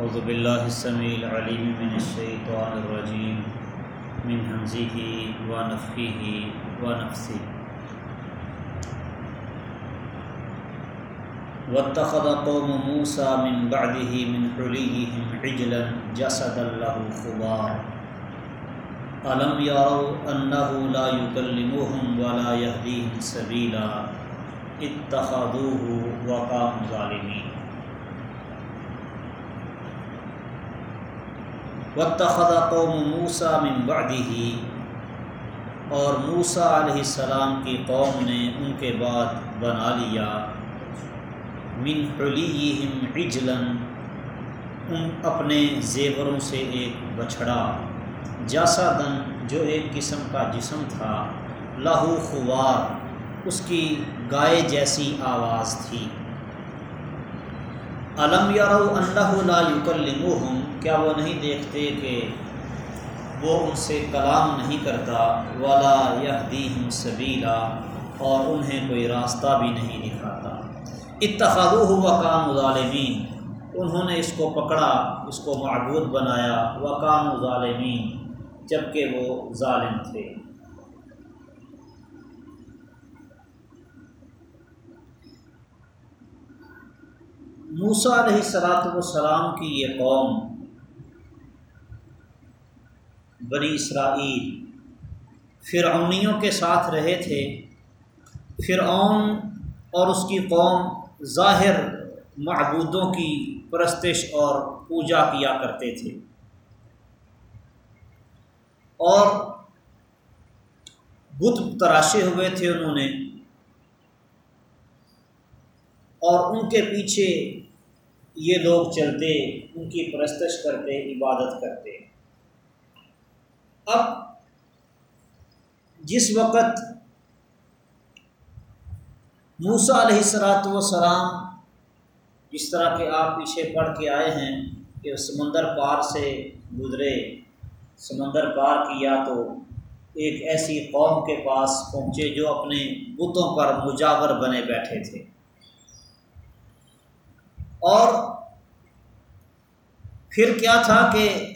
اعوذ باللہ السمیع العلیم من الشیطان الرجیم، من حمزه ونفخه ونفثه واتخذ قوم موسى من بعده من حليهم عجلا جسدا له خوار ألم يروا أنه لا يكلمهم ولا يهديهم سبيلا اتخذوه وقاموا ظالمين واتخذ قوم موسا من بعده اور موسا علیہ السلام کی قوم نے ان کے بعد بنا لیا۔ من حلیہم عجلا، ان اپنے زیوروں سے ایک بچھڑا جاسا دن جو ایک قسم کا جسم تھا لاہو خوار، اس کی گائے جیسی آواز تھی۔ علم یارو اللہ لا یکلمہم کیا وہ نہیں دیکھتے کہ وہ ان سے کلام نہیں کرتا، ولا یہدیہم سبیلا، اور انہیں کوئی راستہ بھی نہیں دکھاتا۔ اتخذوہ وکان ظالمین، انہوں نے اس کو پکڑا، اس کو معبود بنایا وکان ظالمین جبکہ وہ ظالم تھے۔ موسا علیہ صلاحت والسلام کی یہ قوم، بنی اسرائیل، فرعونیوں کے ساتھ رہے تھے۔ فرعون اور اس کی قوم ظاہر معبودوں کی پرستش اور پوجا کیا کرتے تھے۔ اور بت تراشے ہوئے تھے انہوں نے۔ اور ان کے پیچھے یہ لوگ چلتے، ان کی پرستش کرتے، عبادت کرتے۔ اب جس وقت موسا علیہ السلاۃ وسلام جس طرح کہ آپ پیچھے پڑھ کے آئے ہیں کہ سمندر پار سے گزرے، سمندر پار کیا تو ایک ایسی قوم کے پاس پہنچے جو اپنے بتوں پر مجاور بنے بیٹھے تھے۔ اور پھر کیا تھا کہ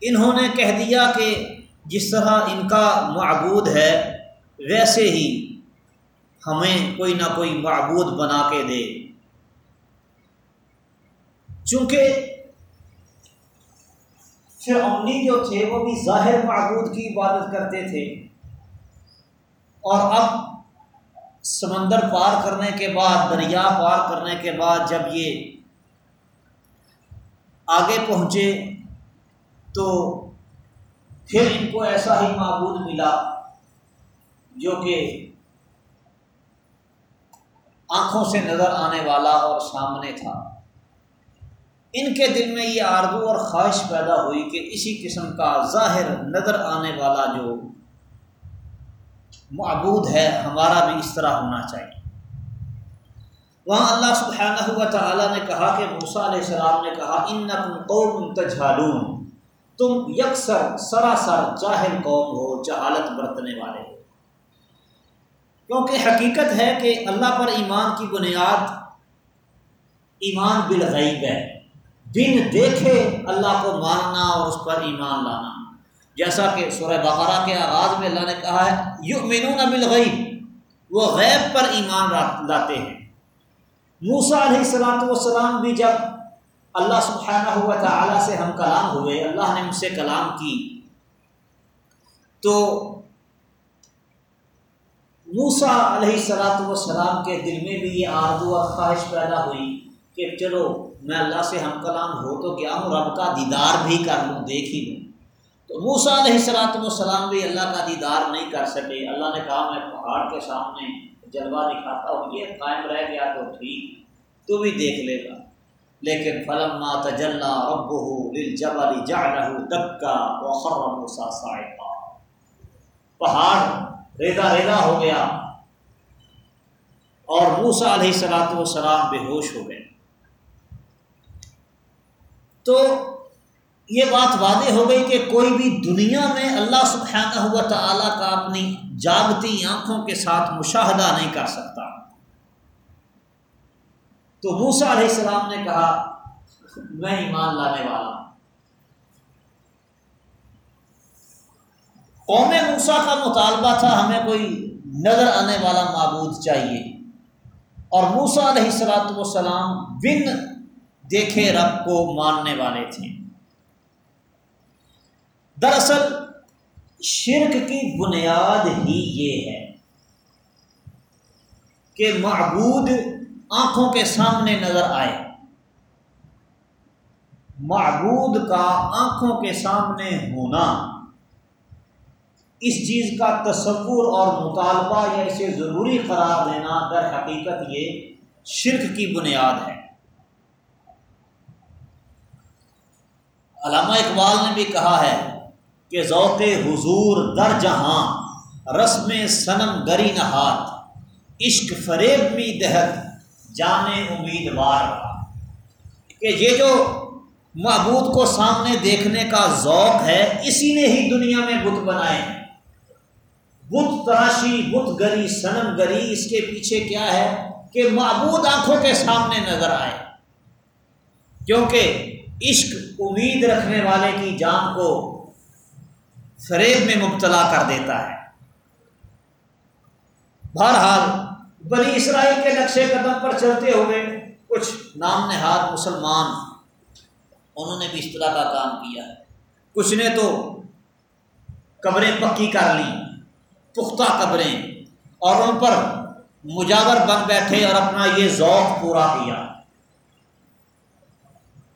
انہوں نے کہہ دیا کہ جس طرح ان کا معبود ہے، ویسے ہی ہمیں کوئی نہ کوئی معبود بنا کے دے۔ چونکہ فرعونی جو تھے، وہ بھی ظاہر معبود کی عبادت کرتے تھے۔ اور اب سمندر پار کرنے کے بعد، دریا پار کرنے کے بعد جب یہ آگے پہنچے تو پھر ان کو ایسا ہی معبود ملا جو کہ آنکھوں سے نظر آنے والا اور سامنے تھا۔ ان کے دل میں یہ آرزو اور خواہش پیدا ہوئی کہ اسی قسم کا ظاہر نظر آنے والا جو معبود ہے، ہمارا بھی اس طرح ہونا چاہیے۔ وہاں اللہ سبحانہ ہوا تعالیٰ نے کہا کہ موسا علیہ السلام نے کہا ان قوم تجھالون تم یکسر، سراسر جاہل قوم ہو، جہالت برتنے والے ہو۔ کیونکہ حقیقت ہے کہ اللہ پر ایمان کی بنیاد ایمان بالغیب ہے۔ بن دیکھے اللہ کو ماننا اور اس پر ایمان لانا۔ جیسا کہ سورہ بقرہ کے آغاز میں اللہ نے کہا ہے یو مینون بالغیب، وہ غیب پر ایمان لاتے ہیں۔ موسا علیہ السلاۃ والسلام بھی جب اللہ سبحانہ ہوا تھا سے ہم کلام ہوئے، اللہ نے ان سے کلام کی، تو موسا علیہ السلاۃ والسلام کے دل میں بھی یہ آردو اور خواہش پیدا ہوئی کہ چلو، میں اللہ سے ہم کلام ہو تو کیا ہوں؟ رب کا دیدار بھی کر لوں، دیکھ ہی لوں۔ تو موسا علیہ السلاۃ والسلام بھی اللہ کا دیدار نہیں کر سکے۔ اللہ نے کہا، میں پہاڑ کے سامنے جلوہ دکھاتا ہوں، یہ قائم رہ گیا تو ٹھیک، تو بھی دیکھ لے گا۔ لیکن فلم تجلّہ اب جب علی جا دکا موسا پہاڑ ریدا ریدا ہو گیا اور موسا علیہ السلاۃ والسلام بے ہوش ہو گئے۔ تو یہ بات واضح ہو گئی کہ کوئی بھی دنیا میں اللہ سبحانہ ہوا تعالیٰ کا اپنی جاگتی آنکھوں کے ساتھ مشاہدہ نہیں کر سکتا۔ تو موسا علیہ السلام نے کہا، میں ایمان لانے والا ہوں۔ قوم موسا کا مطالبہ تھا، ہمیں کوئی نظر آنے والا معبود چاہیے۔ اور موسا علیہ السلاۃ والسلام بن دیکھے رب کو ماننے والے تھے۔ دراصل، شرک کی بنیاد ہی یہ ہے کہ معبود آنکھوں کے سامنے نظر آئے۔ معبود کا آنکھوں کے سامنے ہونا، اس چیز کا تصور اور مطالبہ یا اسے ضروری قرار دینا در حقیقت یہ شرک کی بنیاد ہے۔ علامہ اقبال نے بھی کہا ہے کہ ذوق حضور در جہاں، رسم صنم گری نہات عشق فریب بھی دہت جانے امیدوار۔ کہ یہ جو معبود کو سامنے دیکھنے کا ذوق ہے، اسی نے ہی دنیا میں بت بنائے۔ بت تراشی، بت گری سنم گری، اس کے پیچھے کیا ہے؟ کہ معبود آنکھوں کے سامنے نظر آئے۔ کیونکہ عشق امید رکھنے والے کی جان کو فریب میں مبتلا کر دیتا ہے۔ بہرحال، بنی اسرائیل کے نقشے قدم پر چلتے ہوئے کچھ نام نہاد مسلمان انہوں نے بھی اس طرح کا کام کیا۔ کچھ نے تو قبریں پکی کر لیں، پختہ قبریں، اور ان پر مجاور بن بیٹھے اور اپنا یہ ذوق پورا کیا۔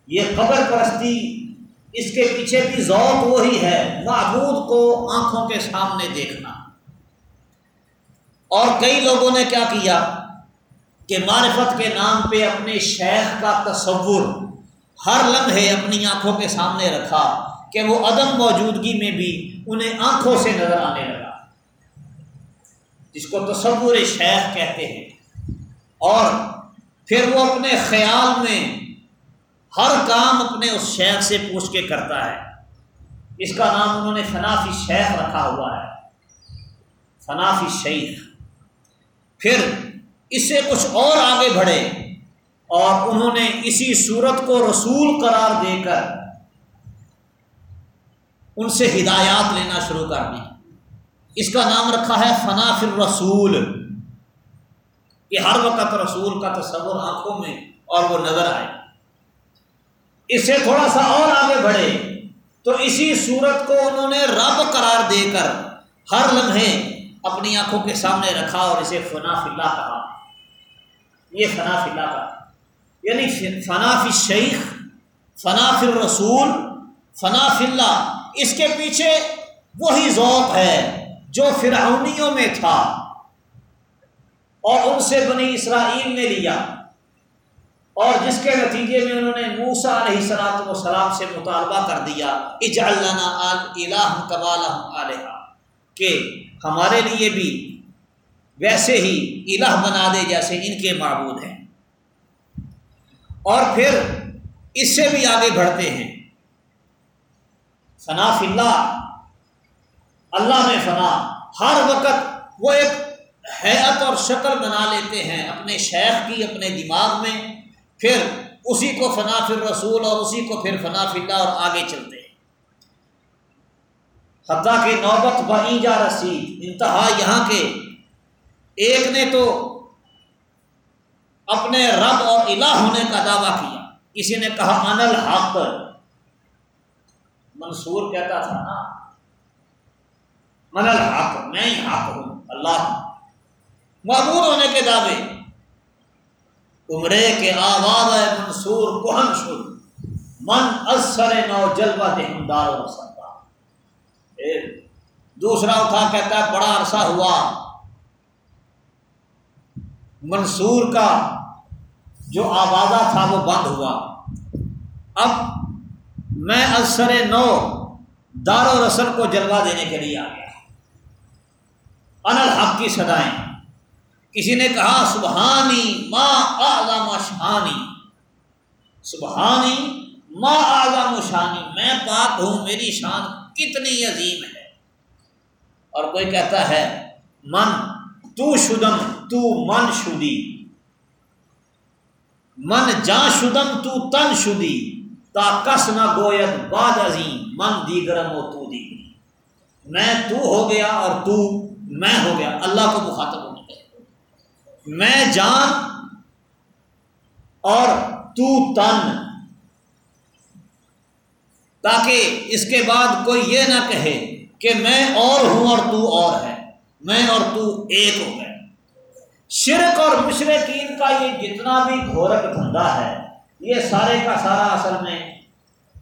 یہ قبر پرستی اس کے پیچھے بھی ذوق وہی ہے، معبود کو آنکھوں کے سامنے دیکھنا۔ اور کئی لوگوں نے کیا کیا کہ معرفت کے نام پہ اپنے شیخ کا تصور ہر لمحے اپنی آنکھوں کے سامنے رکھا کہ وہ عدم موجودگی میں بھی انہیں آنکھوں سے نظر آنے لگا۔ جس کو تصور شیخ کہتے ہیں۔ اور پھر وہ اپنے خیال میں ہر کام اپنے اس شیخ سے پوچھ کے کرتا ہے۔ اس کا نام انہوں نے فنافی شیخ رکھا ہوا ہے۔ فنافی شیخ۔ پھر اس سے کچھ اور آگے بڑھے اور انہوں نے اسی صورت کو رسول قرار دے کر ان سے ہدایات لینا شروع کر دی۔ اس کا نام رکھا ہے فنا فر رسول کہ ہر وقت رسول کا تصور آنکھوں میں اور وہ نظر آئے۔ اس سے تھوڑا سا اور آگے بڑھے۔ تو اسی صورت کو انہوں نے رب قرار دے کر ہر لمحے اپنی آنکھوں کے سامنے رکھا اور اسے فنا فلّہ کہا۔ یہ فنا فلّہ کا یعنی فنا فی شیخ، فنا فر رسول فنا فلّہ اس کے پیچھے وہی ذوق ہے جو فرعونیوں میں تھا اور ان سے بنی اسرائیل نے لیا۔ اور جس کے نتیجے میں انہوں نے موسا علیہ سلاۃ وسلام سے مطالبہ کر دیا علیہ کہ ہمارے لیے بھی ویسے ہی الہ بنا دے جیسے ان کے معبود ہیں۔ اور پھر اس سے بھی آگے بڑھتے ہیں۔ فنا اللہ اللہ میں فنا۔ ہر وقت وہ ایک حیت اور شکل بنا لیتے ہیں اپنے شیخ کی، اپنے دماغ میں۔ پھر اسی کو فنا فر رسول اور اسی کو پھر فنا فلّہ اور آگے چلتے ہیں۔ حتیٰ کہ نوبت بنی جا رسید، انتہا یہاں کے۔ ایک نے تو اپنے رب اور الہ ہونے کا دعویٰ کیا۔ کسی نے کہا انل حق منصور کہتا تھا نا من الحق، میں ہی حق ہوں، اللہ معبود ہونے کے دعوے۔ عمرے کے آواز منصور کوہن شد۔ من اثر نو جلوہ دہمدار و سندا دوسرا اٹھا کہتا ہے، بڑا عرصہ ہوا۔ منصور کا جو آوازہ تھا وہ بند ہوا۔ اب میں اثر نو دار و رسل کو جلوہ دینے کے لیے آ گیا۔ ان الحق کی سدائیں کسی نے کہا، سبحانی ما اعظم شانی سبحانی ما اعظم شانی میں پاک ہوں، میری شان کتنی عظیم ہے۔ اور کوئی کہتا ہے، من، تو شدم، تو من شدی۔ من جان شدم، تو تن شدی۔ تا کس نہ گوید باد عظیم من دیگرم و تو دی میں تو ہو گیا اور تو میں ہو گیا۔ اللہ کو مخاطب ہونے گئے میں جان اور تو تن۔ تاکہ اس کے بعد کوئی یہ نہ کہے کہ میں اور ہوں اور تو اور ہے۔ میں اور تو ایک ہو گئے۔ شرک اور مشرقین کا یہ جتنا بھی گھورک دھندا ہے، یہ سارے کا سارا اصل میں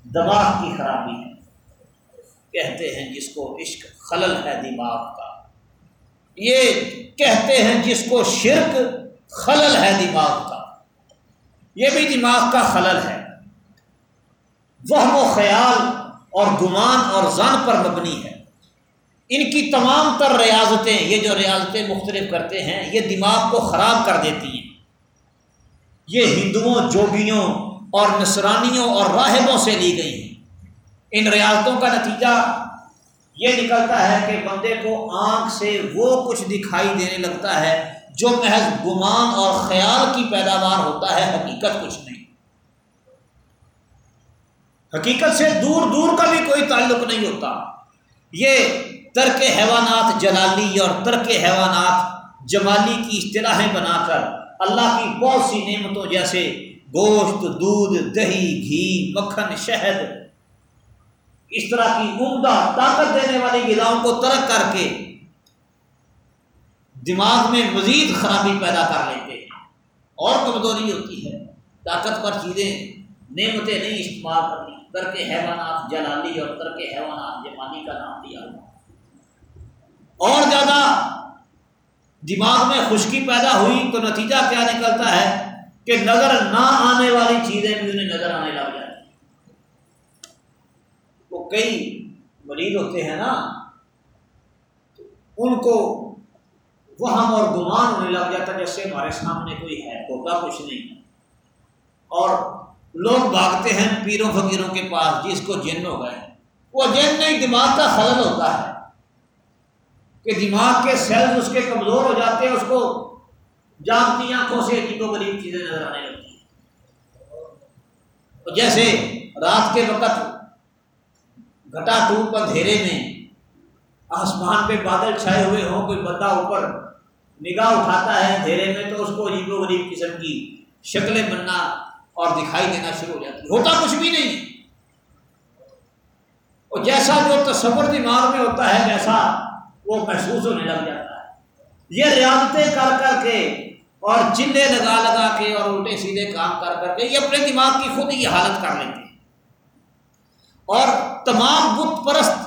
دماغ کی خرابی ہے۔ کہتے ہیں جس کو عشق، خلل ہے دماغ کا۔ یہ کہتے ہیں جس کو شرک خلل ہے دماغ کا۔ یہ بھی دماغ کا خلل ہے۔ وہ خیال اور گمان اور زن پر مبنی ہے۔ ان کی تمام تر ریاضتیں، یہ جو ریاضتیں مختلف کرتے ہیں، یہ دماغ کو خراب کر دیتی ہیں۔ یہ ہندوؤں جوگیوں اور نصرانیوں اور راہبوں سے لی گئی ہیں۔ ان ریاضتوں کا نتیجہ یہ نکلتا ہے کہ بندے کو آنکھ سے وہ کچھ دکھائی دینے لگتا ہے جو محض گمان اور خیال کی پیداوار ہوتا ہے، حقیقت کچھ نہیں۔ حقیقت سے دور دور کا بھی کوئی تعلق نہیں ہوتا۔ یہ ترک حیوانات جلالی اور ترک حیوانات جمالی کی اصطلاحیں بنا کر اللہ کی بہت سی نعمتوں جیسے گوشت، دودھ، دہی، گھی، مکھن، شہد اس طرح کی عمدہ طاقت دینے والی غذاؤں کو ترک کر کے دماغ میں مزید خرابی پیدا کر لیتے ہیں اور کمزوری ہوتی ہے۔ طاقت پر چیزیں نعمتیں نہیں استعمال کرنی ترک حیوانات، جلالی اور ترک حیوانات جمالی کا نام دیا ہوا۔ اور زیادہ دماغ میں خشکی پیدا ہوئی تو نتیجہ کیا نکلتا ہے کہ نظر نہ آنے والی چیزیں بھی انہیں نظر آنے لگ جاتی کئی مریض ہوتے ہیں نا ان کو وہم اور گمان ہونے لگ جاتا جیسے ہمارے سامنے کوئی ہے ہوتا کچھ نہیں۔ اور لوگ بھاگتے ہیں پیروں فقیروں کے پاس، جس کو جن ہو گئے۔ وہ جن نہیں، دماغ کا خلل ہوتا ہے۔ کہ دماغ کے سیلز اس کے کمزور ہو جاتے ہیں، اس کو جانتی آنکھوں سے عجیب و غریب چیزیں نظر آنے لگتی ہیں۔ جیسے رات کے وقت گھٹا ٹوپ اندھیرے میں آسمان پہ بادل چھائے ہوئے ہوں کوئی بندہ اوپر نگاہ اٹھاتا ہے اندھیرے میں تو اس کو عجیب و غریب قسم کی شکلیں بننا اور دکھائی دینا شروع ہو جاتی ہوتا کچھ بھی نہیں اور جیسا جو تصور دماغ میں ہوتا ہے جیسا وہ محسوس ہونے لگ جاتا ہے یہ ریاضتیں کر کر کے اور چلے لگا لگا کے اور الٹے سیدھے کام کر کر کے یہ اپنے دماغ کی خود ہی حالت کر لیتے ہیں اور تمام بت پرست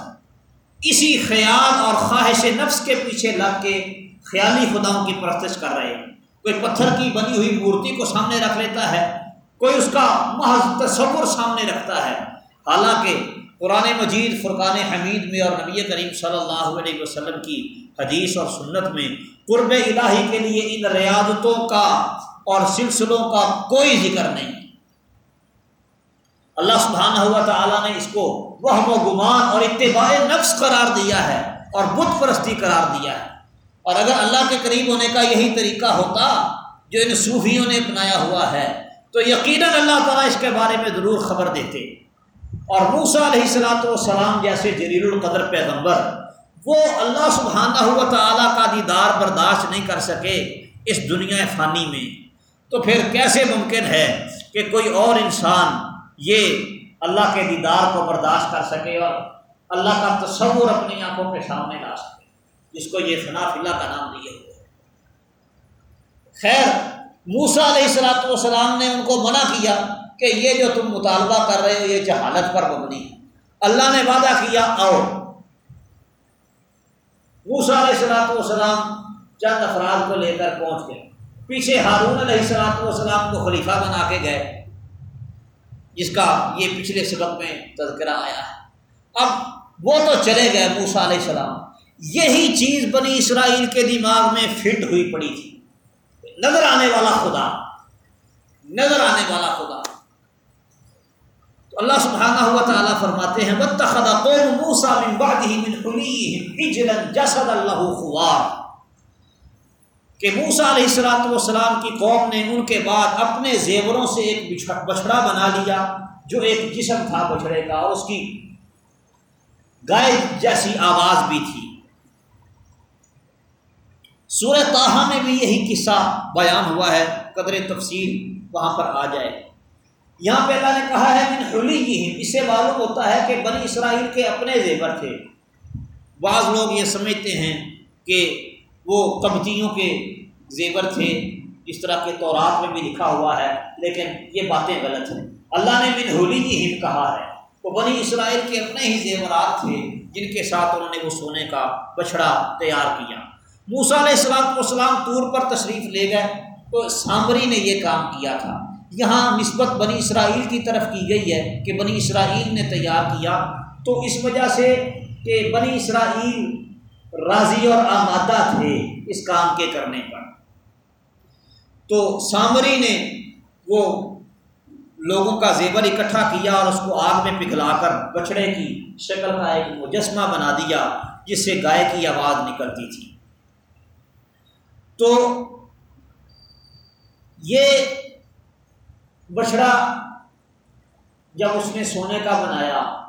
اسی خیال اور خواہش نفس کے پیچھے لگ کے خیالی خداؤں کی پرستش کر رہے ہیں۔ کوئی پتھر کی بنی ہوئی مورتی کو سامنے رکھ لیتا ہے، کوئی اس کا محض تصور سامنے رکھتا ہے۔ حالانکہ قرآن مجید، فرقان حمید میں اور نبی کریم صلی اللہ علیہ وسلم کی حدیث اور سنت میں قرب الہی کے لیے ان ریاضتوں کا اور سلسلوں کا کوئی ذکر نہیں۔ اللہ سبحانہ ہوا تعالیٰ نے اس کو وہم و گمان اور اتباع نفس قرار دیا ہے اور بت پرستی قرار دیا ہے۔ اور اگر اللہ کے قریب ہونے کا یہی طریقہ ہوتا جو ان صوفیوں نے اپنایا ہوا ہے، تو یقیناً اللہ تعالیٰ اس کے بارے میں ضرور خبر دیتے۔ اور موسا علیہ السلاۃ والسلام جیسے جلیل القدر پیغمبر، وہ اللہ سبحانہ ہوا تعالیٰ کا دیدار برداشت نہیں کر سکے اس دنیا فانی میں۔ تو پھر کیسے ممکن ہے کہ کوئی اور انسان یہ اللہ کے دیدار کو برداشت کر سکے اور اللہ کا تصور اپنی آنکھوں کے سامنے لا سکے۔ جس کو یہ فنا فلا کا نام دیا خیر موسا علیہ السلاۃ والسلام نے ان کو منع کیا کہ یہ جو تم مطالبہ کر رہے ہو، یہ جہالت پر مبنی ہے۔ اللہ نے وعدہ کیا، آؤ۔ موسا علیہ السلاۃ والسلام چند افراد کو لے کر پہنچ گئے۔ پیچھے ہارون علیہ السلاۃ والسلام کو خلیفہ بنا کے گئے۔ جس کا یہ پچھلے سبق میں تذکرہ آیا ہے۔ اب وہ تو چلے گئے موسا علیہ السلام۔ یہی چیز بنی اسرائیل کے دماغ میں فٹ ہوئی پڑی تھی۔ نظر آنے والا خدا۔ نظر آنے والا خدا۔ تو اللہ سبحانہ ہوا تعالیٰ فرماتے ہیں، وَاتَّخَذَ قَوْمُ مُوسَى مِن بَعْدِهِ مِنْ حُلِيِّهِمْ عِجْلًا جَسَدَ اللَّهُ خُوَارٍ کہ موسا علیہ السلاۃ والسلام کی قوم نے ان کے بعد اپنے زیوروں سے ایک بچھڑا بنا لیا جو ایک جسم تھا بچھڑے کا اور اس کی گائے جیسی آواز بھی تھی۔ سورہ تاہا میں بھی یہی قصہ بیان ہوا ہے، قدر تفصیل وہاں پر آ جائے۔ یہاں پہ اللہ نے کہا ہے، من حلی اس سے معلوم ہوتا ہے کہ بنی اسرائیل کے اپنے زیور تھے۔ بعض لوگ یہ سمجھتے ہیں کہ وہ کبتیوں کے زیور تھے، اس طرح کے تورات میں بھی لکھا ہوا ہے، لیکن یہ باتیں غلط ہیں۔ اللہ نے من ہولی کی ہم کہا ہے۔ وہ بنی اسرائیل کے اپنے ہی زیورات تھے، جن کے ساتھ انہوں نے وہ سونے کا بچھڑا تیار کیا۔ موسا علیہ السلام والسلام طور پر تشریف لے گئے، تو سامری نے یہ کام کیا تھا۔ یہاں نسبت بنی اسرائیل کی طرف کی گئی ہے کہ بنی اسرائیل نے تیار کیا، تو اس وجہ سے کہ بنی اسرائیل راضی اور آمادہ تھے اس کام کے کرنے پر۔ تو سامری نے وہ لوگوں کا زیور اکٹھا کیا اور اس کو آگ میں پگھلا کر بچڑے کی شکل کا ایک مجسمہ بنا دیا، جس سے گائے کی آواز نکلتی تھی۔ تو یہ بچڑا جب اس نے سونے کا بنایا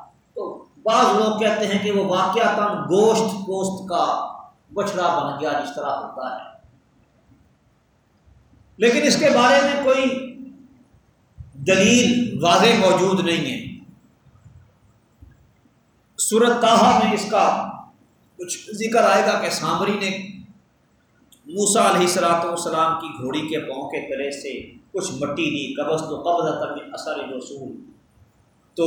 بعض لوگ کہتے ہیں کہ وہ واقعہ تن گوشت گوشت کا بچڑا بن گیا جس طرح ہوتا ہے۔ لیکن اس کے بارے میں کوئی دلیل واضح موجود نہیں ہے۔ صورت تاہا میں اس کا کچھ ذکر آئے گا کہ سامری نے موسا علیہ السلاۃ والسلام کی گھوڑی کے پاؤں کے تلے سے کچھ مٹی لی قبض تو قبض تک اثر رسول۔ تو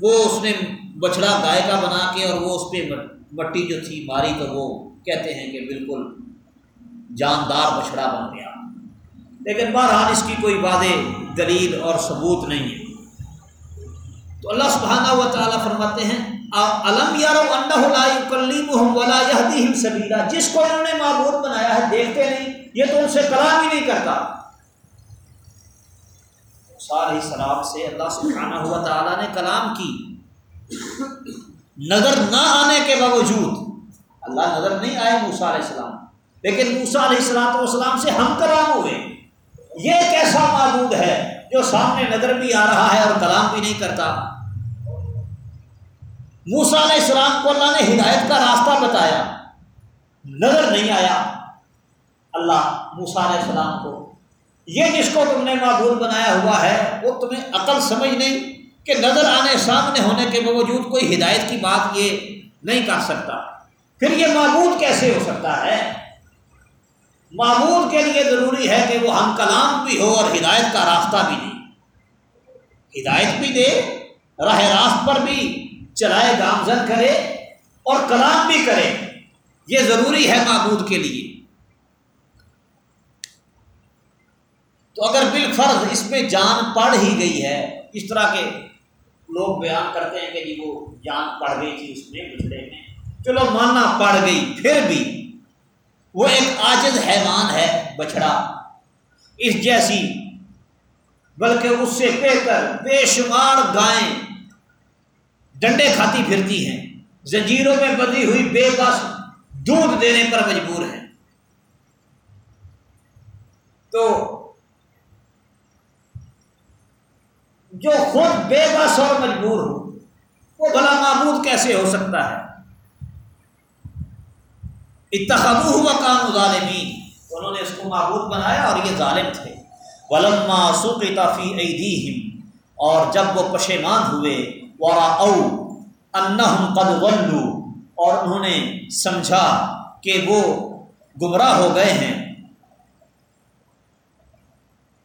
وہ اس نے بچڑا گائے کا بنا کے اور وہ اس پہ مٹی جو تھی ماری تو وہ کہتے ہیں کہ بالکل جاندار بچڑا بن گیا۔ لیکن بہرحال اس کی کوئی واضح دلیل اور ثبوت نہیں ہے۔ تو اللہ سبحانہ و تعالیٰ فرماتے ہیں علم سبیلا جس کو انہوں نے معبود بنایا ہے، دیکھتے نہیں، یہ تو ان سے کلام ہی نہیں کرتا۔ سارے سراب سے اللہ سبحانہ و تعالیٰ نے کلام کی۔ نظر نہ آنے کے باوجود اللہ نظر نہیں آئے موسا علیہ السلام۔ لیکن موسا علیہ السلام والسلام سے ہم کلام ہوئے۔ یہ ایک ایسا معبود ہے جو سامنے نظر بھی آ رہا ہے اور کلام بھی نہیں کرتا۔ موسا علیہ السلام کو اللہ نے ہدایت کا راستہ بتایا۔ نظر نہیں آیا اللہ موسا علیہ السلام کو۔ یہ جس کو تم نے معبود بنایا ہوا ہے، وہ تمہیں عقل سمجھ نہیں کہ نظر آنے سامنے ہونے کے باوجود کوئی ہدایت کی بات یہ نہیں کر سکتا۔ پھر یہ معبود کیسے ہو سکتا ہے؟ معمول کے لیے ضروری ہے کہ وہ ہم کلام بھی ہو اور ہدایت کا راستہ بھی دے۔ ہدایت بھی دے، راہ راست پر بھی چلائے، گامزن کرے اور کلام بھی کرے۔ یہ ضروری ہے معبود کے لیے۔ تو اگر بالفرض اس میں جان پڑ ہی گئی ہے، اس طرح کے لوگ بیان کرتے ہیں کہ جی وہ جان پڑ گئی تھی اس میں گزرے میں۔ چلو ماننا پڑ گئی، پھر بھی وہ ایک آجد حیوان ہے بچڑا اس جیسی، بلکہ اس سے بہتر، بے شمار گائیں ڈنڈے کھاتی پھرتی ہیں۔ زنجیروں میں بندی ہوئی بے بس دودھ دینے پر مجبور ہیں۔ تو جو خود بے بس اور مجبور ہو، وہ بلا معبود کیسے ہو سکتا ہے؟ اتخذو ہوا کام ظالمین۔ انہوں نے اس کو معبود بنایا اور یہ ظالم تھے۔ ولما سوقتا فی ایدیہم۔ اور جب وہ پشیمان ہوئے ورا او انہم قد ولو اور انہوں نے سمجھا کہ وہ گمراہ ہو گئے ہیں۔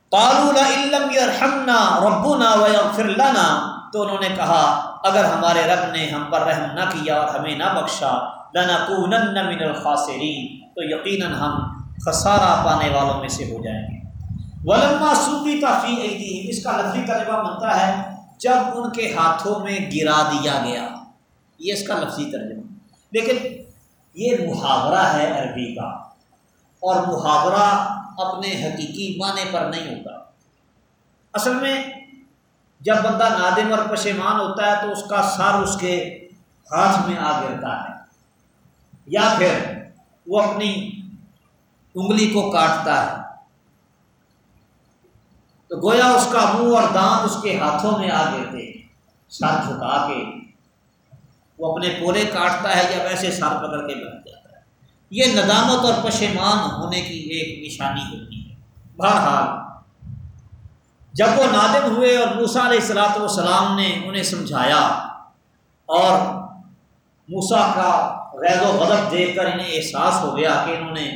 قالوا لئن يرحمنا ربنا ويغفر لنا۔ تو انہوں نے کہا، اگر ہمارے رب نے ہم پر رحم نہ کیا اور ہمیں نہ بخشا، لنکونن من الخاسرین۔ تو یقیناً ہم خسارہ پانے والوں میں سے ہو جائیں گے۔ ولما سوپی تافی ایدیہم اس کا لفظی ترجمہ بنتا ہے، جب ان کے ہاتھوں میں گرا دیا گیا۔ یہ اس کا لفظی ترجمہ۔ لیکن یہ محاورہ ہے عربی کا۔ اور محاورہ اپنے حقیقی معنی پر نہیں ہوتا۔ اصل میں جب بندہ نادم اور پشیمان ہوتا ہے تو اس کا سر اس کے ہاتھ میں آ گرتا ہے، یا پھر وہ اپنی انگلی کو کاٹتا ہے۔ تو گویا اس کا منہ اور دانت اس کے ہاتھوں میں آ گئے تھے سر جھکا کے وہ اپنے پورے کاٹتا ہے یا ویسے سر پکڑ کے بیٹھ جاتا یہ ندامت اور پشیمان ہونے کی ایک نشانی ہوتی ہے۔ بہرحال، جب وہ نادم ہوئے اور موسا علیہ السلاۃ والسلام نے انہیں سمجھایا اور موسا کا غیر و غلط دیکھ کر انہیں احساس ہو گیا کہ انہوں نے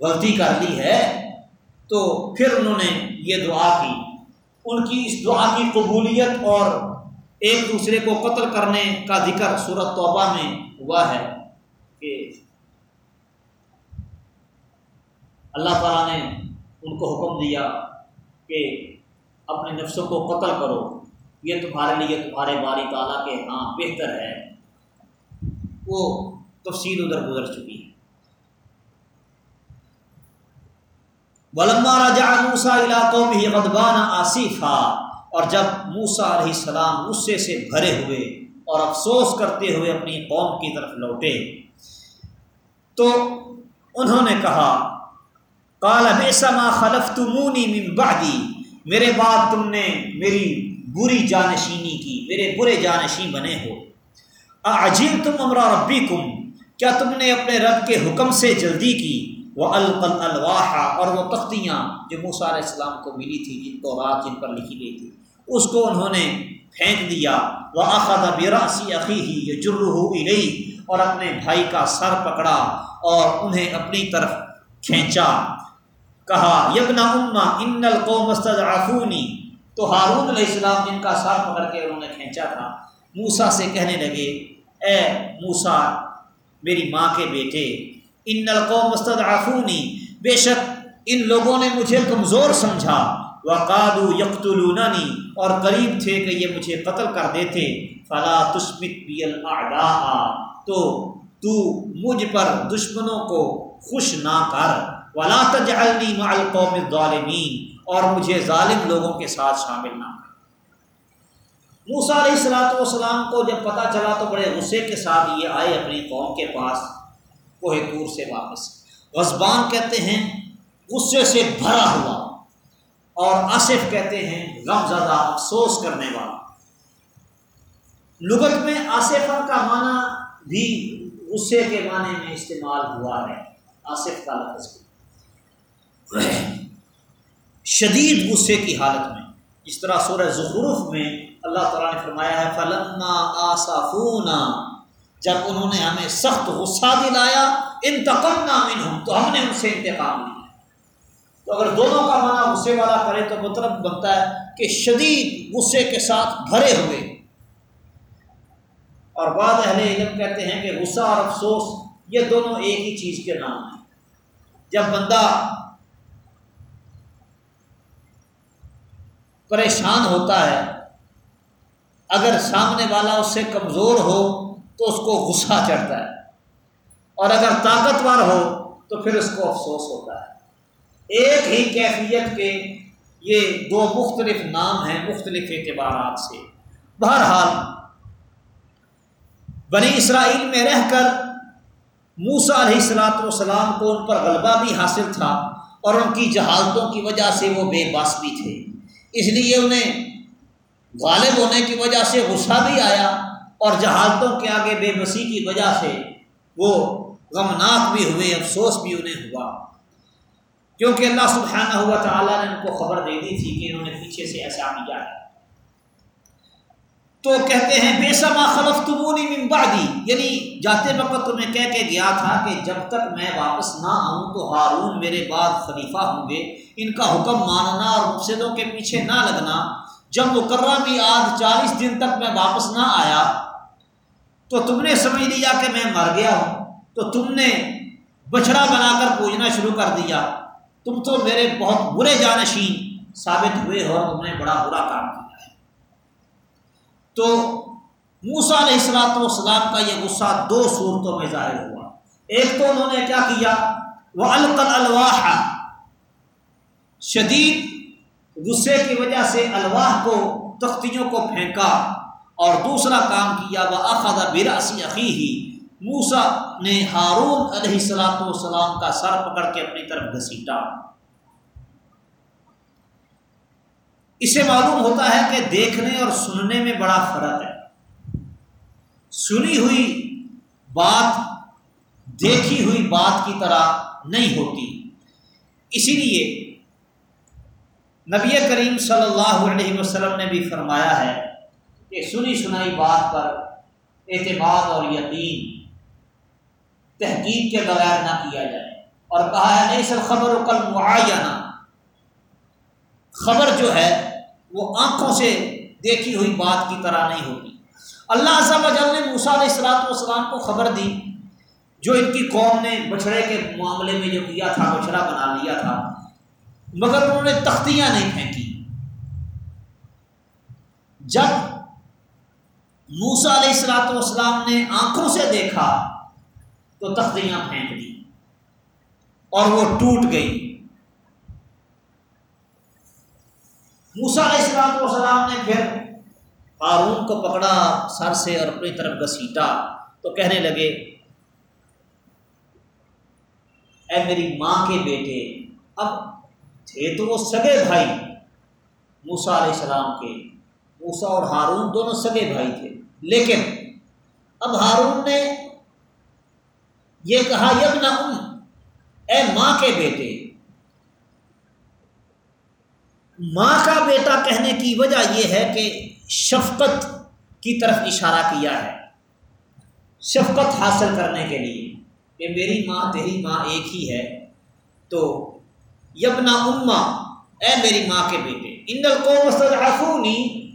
غلطی کر لی ہے، تو پھر انہوں نے یہ دعا کی۔ ان کی اس دعا کی قبولیت اور ایک دوسرے کو قتل کرنے کا ذکر صورت توبہ میں ہوا ہے کہ اللہ تعالیٰ نے ان کو حکم دیا کہ اپنے نفسوں کو قتل کرو۔ یہ تمہارے لیے تمہارے باری تعالیٰ کے ہاں بہتر ہے۔ وہ تفصیل ادھر گزر چکی ہے۔ ولما راجا موسا علاقوں میں غدبان آصفا اور جب موسا علیہ السلام غصے سے بھرے ہوئے اور افسوس کرتے ہوئے اپنی قوم کی طرف لوٹے، تو انہوں نے کہا کالا بیسما خلف تمونی ممبادی میرے بعد تم نے میری بری جانشینی کی، میرے برے جانشین بنے ہو۔ عجیب تم امرا ربی کم کیا تم نے اپنے رب کے حکم سے جلدی کی؟ وہ القل الواحا اور وہ تختیاں جو موسیٰ علیہ السلام کو ملی تھی، جن کو رات جن پر لکھی گئی تھی، اس کو انہوں نے پھینک دیا۔ وہ آخا براسی عقیحی یہ جرو ہو گئی اور اپنے بھائی کا سر پکڑا اور انہیں اپنی طرف کھینچا۔ کہا یبنا اما ان القوم استضعفونی. تو ہارون علیہ السلام جن کا سر پکڑ کے انہوں نے کھینچا تھا موسا سے کہنے لگے، اے موسا میری ماں کے بیٹے ان نلقو مستدعفونی بے شک ان لوگوں نے مجھے کمزور سمجھا۔ وقادو یقتلوننی، اور قریب تھے کہ یہ مجھے قتل کر دیتے۔ فلا تسمت بی الاعداء، تو تو مجھ پر دشمنوں کو خوش نہ کر۔ ولا تجعلنی مع القوم الظالمین اور مجھے ظالم لوگوں کے ساتھ شامل نہ کر۔ موسا علیہ السلاۃ والسلام کو جب پتہ چلا تو بڑے غصے کے ساتھ یہ آئے اپنی قوم کے پاس کوہ طور سے واپس۔ غزبان کہتے ہیں، غصے سے بھرا ہوا۔ اور آصف کہتے ہیں، غم زدہ، افسوس کرنے والا۔ لغت میں آصف کا معنی بھی غصے کے معنی میں استعمال ہوا ہے۔ آصف کا لفظ شدید غصے کی حالت میں، اس طرح سورہ ظخرف میں اللہ تعالیٰ نے فرمایا ہے، فلما آصافونا جب انہوں نے ہمیں سخت غصہ دلایا انتقام نامن ہوں تو ہم نے ان سے انتقام لیا۔ تو اگر دونوں کا معنی غصے والا کرے تو مطلب بنتا ہے کہ شدید غصے کے ساتھ بھرے ہوئے۔ اور بعض اہل علم کہتے ہیں کہ غصہ اور افسوس، یہ دونوں ایک ہی چیز کے نام ہیں۔ جب بندہ پریشان ہوتا ہے۔ اگر سامنے والا اس سے کمزور ہو تو اس کو غصہ چڑھتا ہے۔ اور اگر طاقتور ہو تو پھر اس کو افسوس ہوتا ہے۔ ایک ہی کیفیت کے یہ دو مختلف نام ہیں مختلف اعتبارات سے۔ بہرحال، بنی اسرائیل میں رہ کر موسا علیہ السلاۃ والسلام کو ان پر غلبہ بھی حاصل تھا اور ان کی جہازتوں کی وجہ سے وہ بے بس بھی تھے۔ اس لیے انہیں غالب ہونے کی وجہ سے غصہ بھی آیا اور جہالتوں کے آگے بے بسی کی وجہ سے وہ غمناک بھی ہوئے، افسوس بھی انہیں ہوا۔ کیونکہ اللہ سبحانہ ہوا تعالیٰ نے ان کو خبر دے دی تھی کہ انہوں نے پیچھے سے ایسا کیا ہے۔ تو کہتے ہیں، بے سما خلف تمونی ممبادی یعنی جاتے وقت تمہیں کہہ کے گیا تھا کہ جب تک میں واپس نہ آؤں تو ہارون میرے بعد خلیفہ ہوں گے۔ ان کا حکم ماننا اور مفسدوں کے پیچھے نہ لگنا۔ جب مقررہ بھی آج چالیس دن تک میں واپس نہ آیا، تو تم نے سمجھ لیا کہ میں مر گیا ہوں۔ تو تم نے بچھڑا بنا کر پوجنا شروع کر دیا۔ تم تو میرے بہت برے جانشین ثابت ہوئے ہو اور تم نے بڑا برا کام کیا ہے۔ تو موسا علیہ السلاۃ والسلام کا یہ غصہ دو صورتوں میں ظاہر ہوا۔ ایک تو انہوں نے کیا کیا؟ وہ القل الواح شدید غصے کی وجہ سے الواح کو، تختیوں کو پھینکا اور دوسرا کام کیا وہ اخذ براسی عقی ہی موسا نے ہارون علیہ السلاۃ والسلام کا سر پکڑ کے اپنی طرف گھسیٹا۔ اسے معلوم ہوتا ہے کہ دیکھنے اور سننے میں بڑا فرق ہے۔ سنی ہوئی بات، دیکھی ہوئی بات کی طرح نہیں ہوتی۔ اسی لیے نبی کریم صلی اللہ علیہ وسلم نے بھی فرمایا ہے کہ سنی سنائی بات پر اعتماد اور یقین تحقیق کے بغیر نہ کیا جائے۔ اور کہا ہے نہیں سر خبر و کل معینہ خبر جو ہے، وہ آنکھوں سے دیکھی ہوئی بات کی طرح نہیں ہوتی۔ اللہ جل نے موسا علیہ السلاۃ والسلام کو خبر دی، جو ان کی قوم نے بچھڑے کے معاملے میں جو کیا تھا، بچھڑا بنا لیا تھا۔ مگر انہوں نے تختیاں نہیں پھینکی۔ جب موسا علیہ السلاۃ والسلام نے آنکھوں سے دیکھا تو تختیاں پھینک دی اور وہ ٹوٹ گئی موسا علیہ السلام والسلام نے پھر ہارون کو پکڑا، سر سے اور اپنی طرف گسیٹا تو کہنے لگے، اے میری ماں کے بیٹے، اب تھے تو وہ سگے بھائی موسا علیہ السلام کے موسا اور ہارون دونوں سگے بھائی تھے۔ لیکن اب ہارون نے یہ کہا، یب نہ اے ماں کے بیٹے۔ ماں کا بیٹا کہنے کی وجہ یہ ہے کہ شفقت کی طرف اشارہ کیا ہے۔ شفقت حاصل کرنے کے لیے کہ میری ماں تیری ماں ایک ہی ہے، تو یبنا اما اے میری ماں کے بیٹے، ان قوم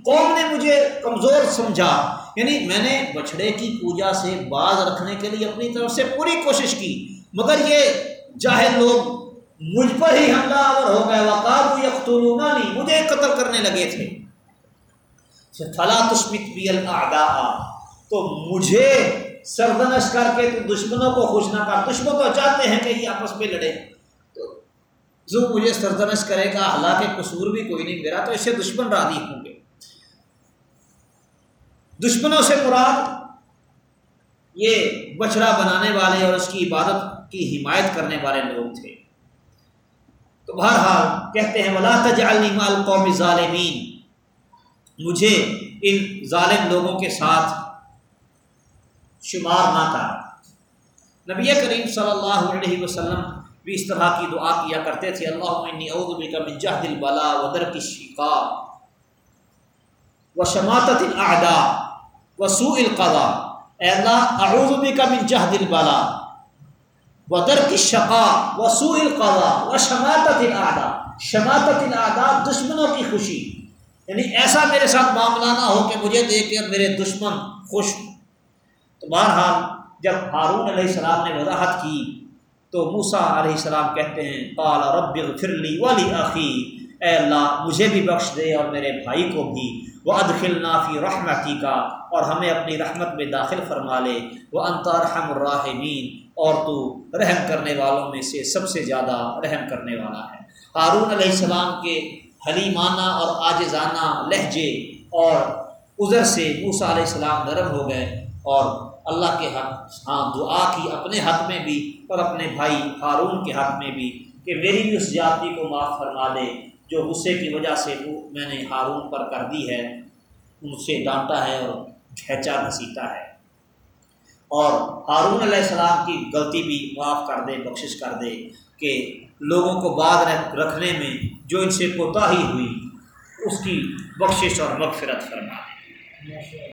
قوم نے مجھے کمزور سمجھا۔ یعنی میں نے بچھڑے کی پوجا سے باز رکھنے کے لیے اپنی طرف سے پوری کوشش کی، مگر یہ جاہل لوگ مجھ پر ہی حملہ آور ہو گئے۔ وقاب یقتلونا نہیں مجھے قتل کرنے لگے تھے۔ فلا تسمت بی الاعداء تو مجھے سردنش کر کے تو دشمنوں کو خوش نہ کر۔ دشمن تو چاہتے ہیں کہ یہ آپس میں لڑے جو مجھے سردنش کرے گا حالانکہ قصور بھی کوئی نہیں، میرا تو اس سے دشمن راضی ہوں گے۔ دشمنوں سے مراد یہ بچڑا بنانے والے اور اس کی عبادت کی حمایت کرنے والے لوگ تھے۔ تو بہرحال کہتے ہیں، ولا تجعلنی مال ظالمین مجھے ان ظالم لوگوں کے ساتھ شمار نہ کر نبی کریم صلی اللہ علیہ وسلم بھی اس طرح کی دعا کیا کرتے تھے، اللہ اعوذ بک من جہد البلا و درک الشقاء و شماتت الاعداء و سوء القضاء. اے اللہ، اعوذ بک من جہد البلا و درک الشقاء و سوء القضاء و شماتت الاعداء۔ شماتت الاعداء، دشمنوں کی خوشی۔ یعنی ایسا میرے ساتھ معاملہ نہ ہو کہ مجھے دیکھ کے میرے دشمن خوش تو بہرحال، جب ہارون علیہ السلام نے وضاحت کی تو موسا علیہ السلام کہتے ہیں، قال رب فرلی والی عقی اے اللہ مجھے بھی بخش دے اور میرے بھائی کو بھی وہ ادخل نافی رحمتی کا اور ہمیں اپنی رحمت میں داخل فرما لے وہ رحم الراحمین، اور تو رحم کرنے والوں میں سے سب سے زیادہ رحم کرنے والا ہے۔ ہارون علیہ السلام کے حلیمانہ اور آجزانہ لہجے اور عذر سے موسا علیہ السلام نرم ہو گئے اور اللہ کے حق ہاں دعا کی اپنے حق میں بھی اور اپنے بھائی ہارون کے حق میں بھی کہ میری بھی اس جاتی کو معاف فرما دے، جو غصے کی وجہ سے وہ میں نے ہارون پر کر دی ہے، ان سے ڈانٹا ہے اور کھینچا، گھسیٹا ہے۔ اور ہارون علیہ السلام کی غلطی بھی معاف کر دے، بخشش کر دے کہ لوگوں کو بعد رکھنے میں جو ان سے کوتاہی ہوئی، اس کی بخشش اور مغفرت فرما دے۔